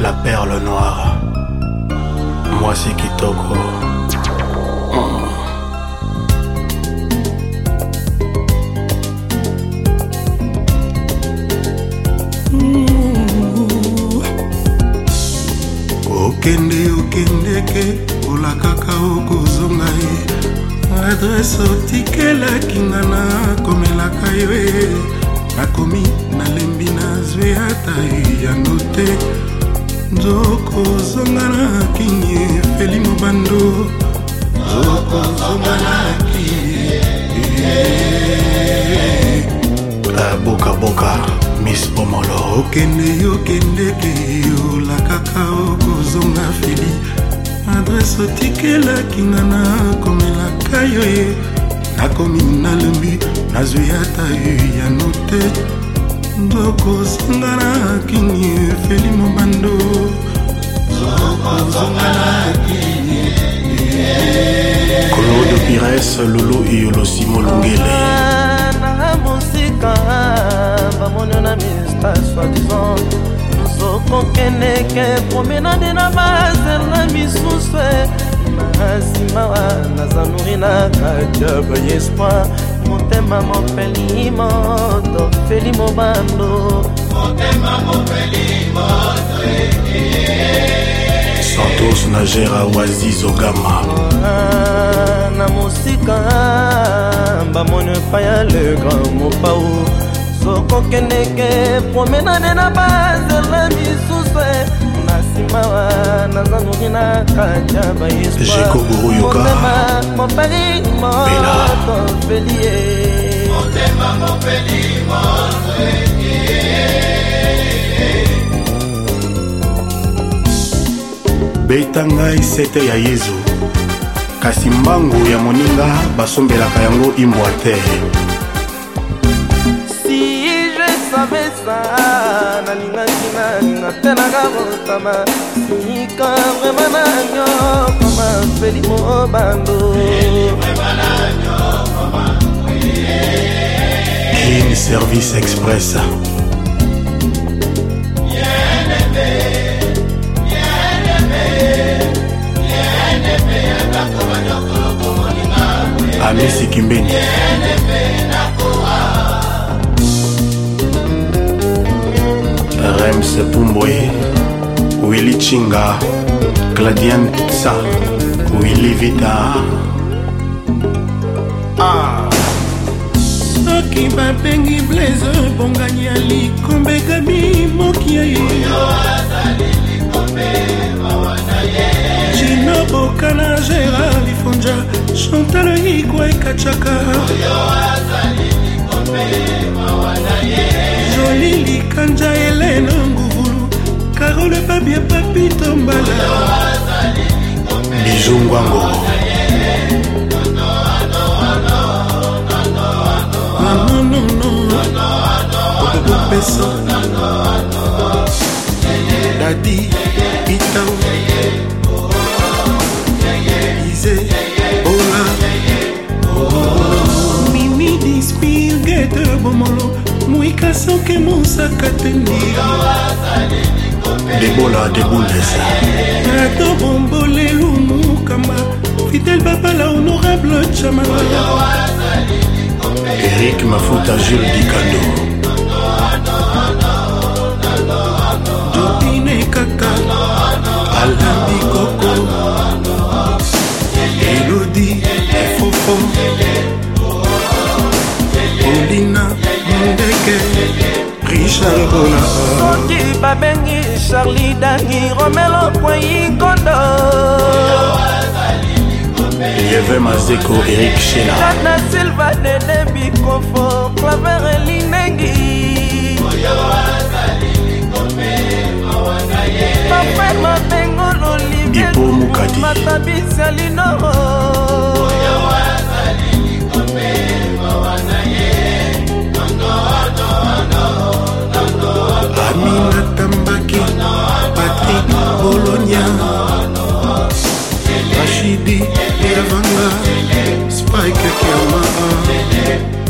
la perle noire. Moi c'est Kitoko. Oh. okende okendeke olakaka okozonga ye adrese otikelaki nga na komelaka yo e nakomi nalembi nazwi ata yango te nzokozonga na kini efeli mobando nzokozonga na kini abokaboka ah, mis pomolo okende yokendeke olakaka okozonga feli adrese otikelaki nga na komelaka yo ye nakomi nalembi nazwi ata ya note ndokozonga na kini claude pires lolo eyolosi molungele na mosika bamoni na mista soidisant nzokokendeke promenade na bazela misusu na nsima naza nori na kati ya bayespoir motema mopeli moto feli mobando motema mopeli moto eh. santos nagera waziz ogama na mosika bamoni epai ya le grand mopau sokokendeke promenade na bazela misusu na nsima naza noki na kati ya baespoirmotema mopeli moto felie motema mopeli moto felie beta ngai sete ya yezu kasi mbangu ya moninga basombelaka yango imbwa te si je savais ça nalingaki nalinga te nakabotama sinika vrema na nyokoma feli mobando King Service Express kimbeni rems pumboye willy chinga cladian tsa willy vita ah. soki babengi blaise bongani ya likombe kami moki ya ye cino bokana gérard lifonja chantal iko ekacaka joli likanja elena nguvulu karole babie papito mbala bizungwango mama ah, nono opesa bilgete bomolo moika soki mosaka te debola debulesa ato bombole lumukamba fidel babala honorable chamala erik mafuta jules dikado mpona soki babengi charli dangi romelo poyikondo yeve mazeko erik shelana silva dede bikofo claver elinengi ipo mukadi matabisi alinoro Spike Spike'e kemalar é